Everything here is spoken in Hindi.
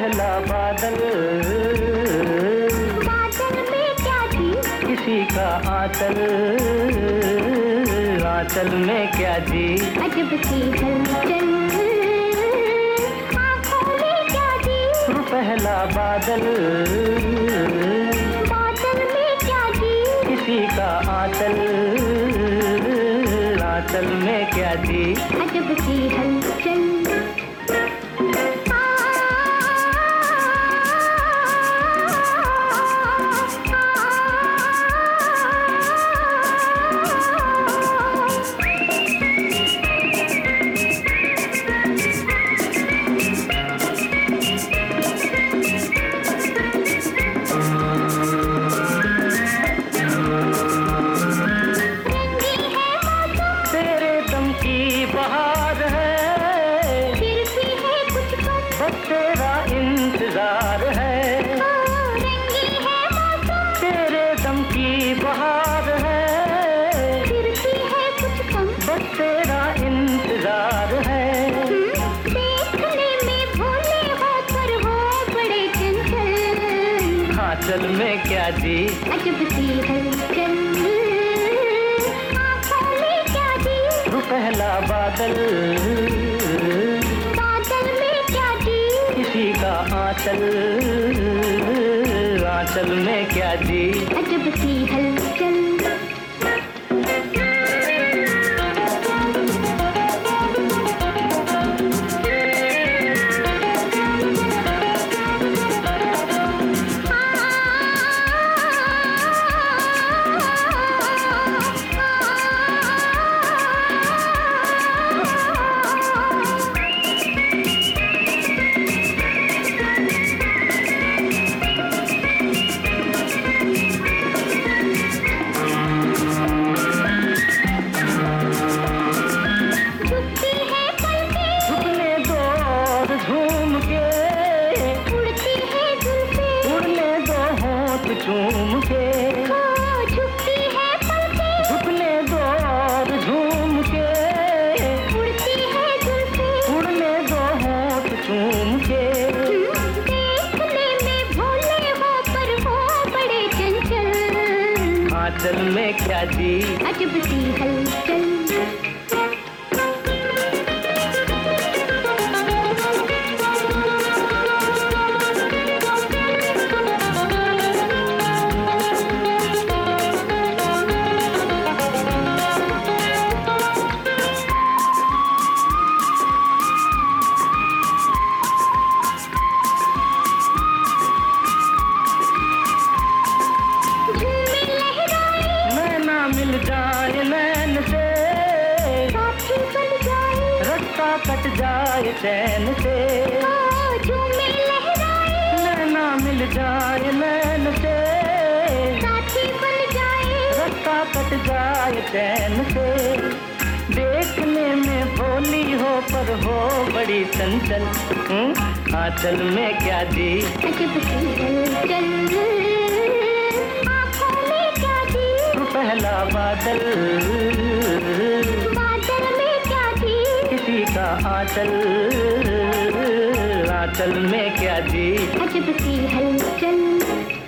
पहला बादल। बादल में क्या जी किसी का आंचल। आंचल में क्या जी? अजब सी हलचल। आँखों में क्या जी पहला बादल। बादल में क्या जी किसी का आंचल। आंचल में क्या जी? अजब सी हलचल। तेरा इंतज़ार है। है तेरे दम की बहार है। है बस तेरा इंतज़ार है। देखने में भोले हो आंचल में क्या जी? अजब सी हलचल। आँखों में क्या जी? पहला बादल बादल। का आंचल आंचल में क्या जी? अजब सी हलचल झूम के झुकती है झुकने दो और झूम के उड़ती है उड़ने दो होंठ झूम के। देखने में भोले हो पर हो बड़े चंचल। आंचल में क्या जी अजब सी हलचल। कट जाए चैन से। नैना मिल जाए नैन से। साथी रास्ता कट जाए चैन से। देखने में भोली हो पर हो बड़ी चंचल। हम्म, आंचल में क्या जी पहला बादल। आंचल आचल में क्या जी? अजब सी हलचल